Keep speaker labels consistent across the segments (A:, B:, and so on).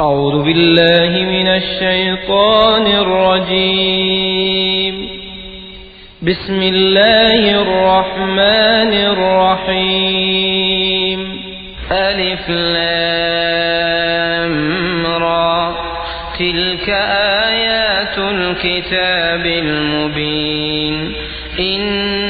A: أعوذ بالله من الشيطان الرجيم. بسم الله الرحمن الرحيم. ألف لام را. تلك آيات الكتاب المبين. إنا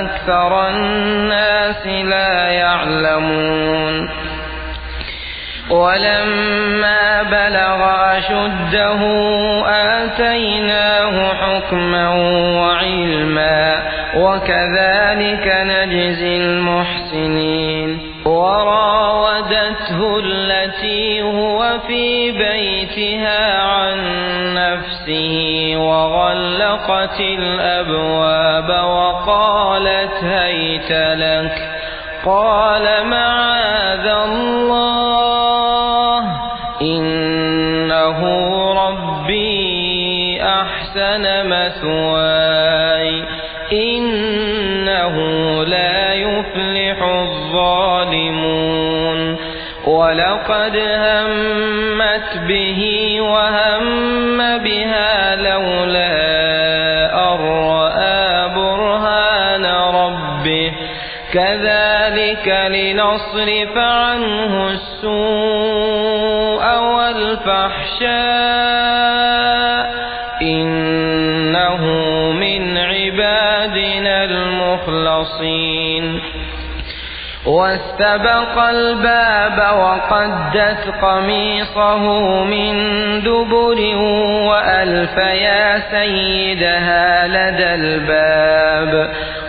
A: أكثر الناس لا يعلمون. ولما بلغ أشده آتيناه حكما وعلما وكذلك نجزي المحسنين. وراودته التي هو في بيتها عن نفسه. وغلقت الأبواب وقالت هيت لك قال معاذ الله إنه ربي أحسن مثواي إنه لا يفلح الظالمون ولقد همت به كذلك لنصرف عنه السوء والفحشاء إنه من عبادنا المخلصين. واستبق الباب وقدت قميصه من دبر وألف يا سيدها لدى الباب.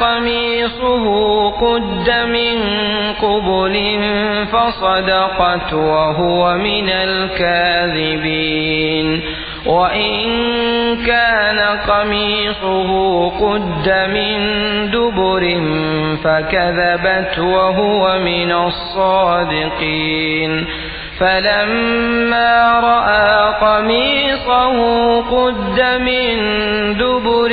A: قميصه قد من قبل فصدقت وهو من الكاذبين. وإن كان قميصه قد من دبر فكذبت وهو من الصادقين. فلما رأى قميصه قد من دبر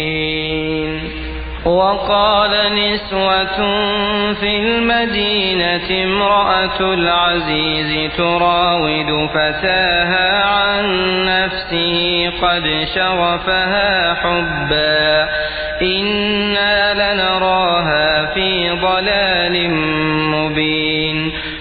A: وقال نسوة في المدينة امرأة العزيز تراود فتاها عن نفسه قد شغفها حبا. إنا لنراها في ضلال مبين.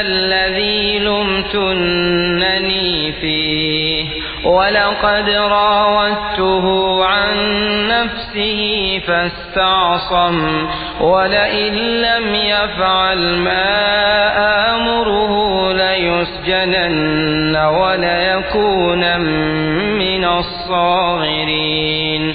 A: الذي لمتنني فيه. ولقد راودته عن نفسه فاستعصم. ولئن لم يفعل ما آمره ليسجنن وليكون من الصاغرين.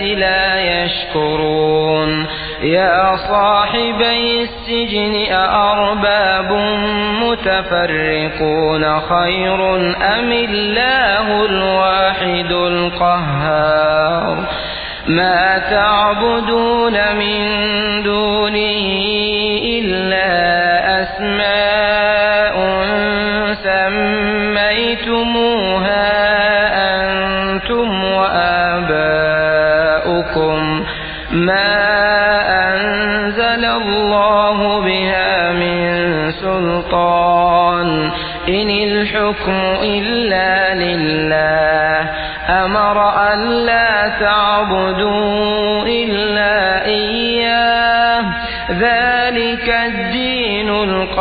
A: الناس لا يشكرون. يا صاحبي السجن أأرباب متفرقون خير أم الله الواحد القهار؟ ما تعبدون من دونه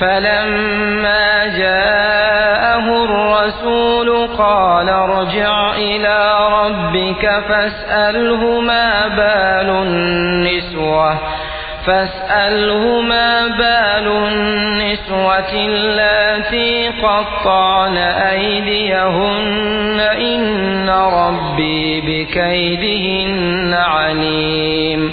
A: فلما جاءه الرسول قال ارجع إلى ربك فاسأله ما بال النسوة فاسأله ما بال النسوة اللاتي قطعن أيديهن إن ربي بكيدهن عليم.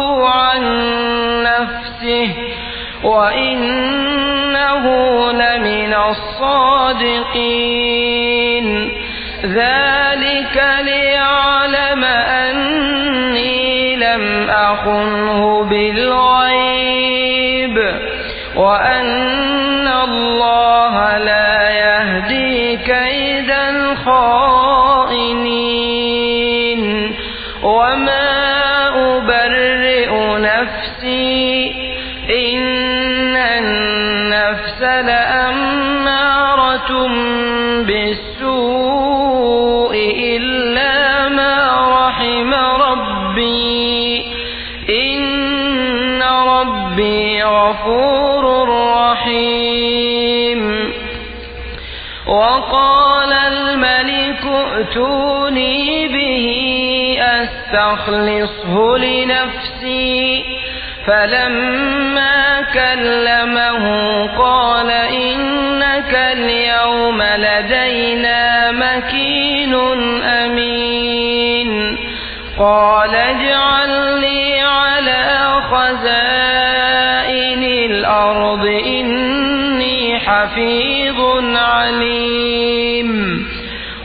A: عن نفسه وإنه لمن الصادقين. ذلك ليعلم أني لم أخنه ربي غفور رحيم. وقال الملك ائتوني به أستخلصه لنفسي. فلما كلمه قال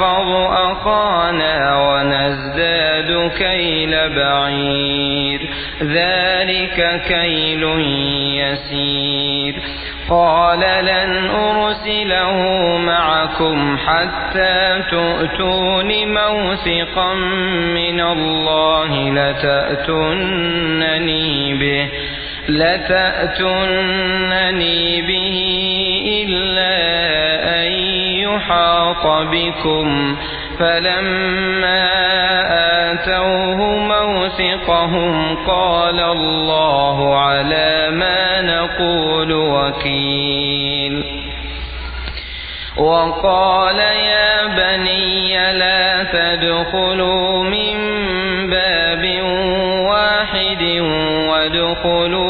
A: ونحفظ أخانا ونزداد كيل بعير. ذلك كيل يسير. قال لن أرسله معكم حتى تؤتون موثقا من الله لتأتونني به. لتأتونني به إلا أن يحاط بكم. فلما آتوه موثقهم قال الله على ما نقول وكيل. وقال يا بني لا تدخلوا من باب واحد وادخلوا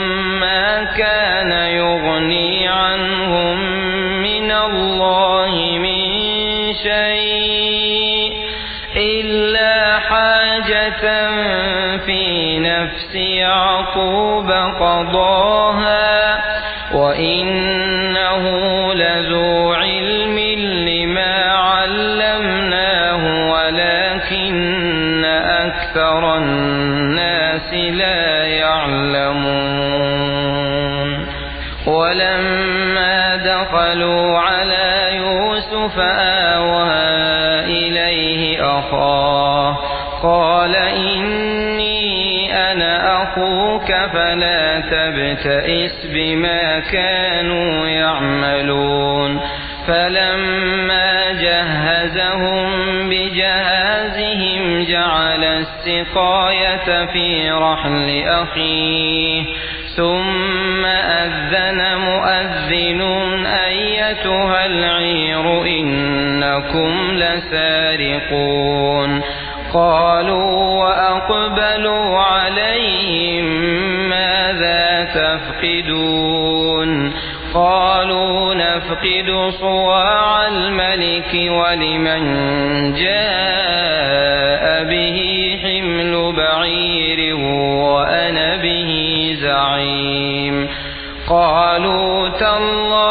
A: كان يغني عنهم من الله من شيء إلا حاجة في نفس يعقوب قضاها وإنه دخلوا على يوسف آوى إليه أخاه قال إني أنا أخوك فلا تبتئس بما كانوا يعملون فلما جهزهم بجهازهم جعل السقاية في رحل أخيه ثم أذن مؤذن أيتها العير إنكم لسارقون قالوا وأقبلوا عليهم ماذا تفقدون قالوا نفقد صواع الملك ولمن جاء به حمل بعير وأنا به زعيم قالوا تالله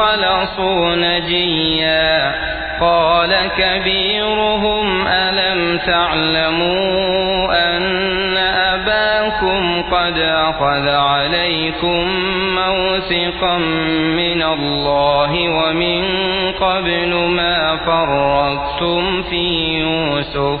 A: خلصوا نجيا قال كبيرهم ألم تعلموا أن أباكم قد أخذ عليكم موثقا من الله ومن قبل ما فرقتم في يوسف؟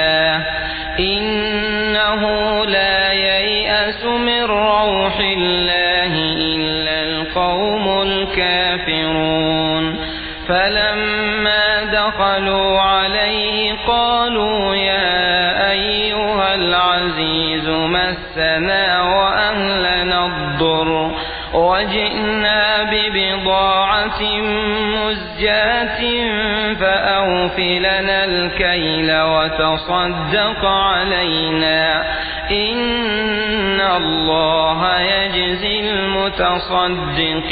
A: دخلوا عليه قالوا يا أيها العزيز مسنا وأهلنا الضر وجئنا ببضاعة مزجاة فأوف لنا الكيل وتصدق علينا إن الله يجزي المتصدقين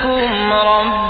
A: لكم ربي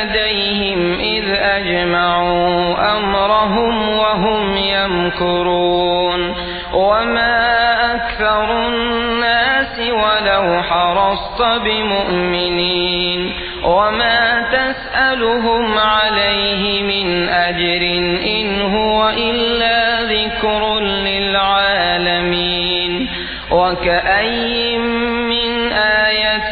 A: أجمعوا أمرهم وهم يمكرون وما أكثر الناس ولو حرصت بمؤمنين وما تسألهم عليه من أجر إن هو إلا ذكر للعالمين وكأي من آية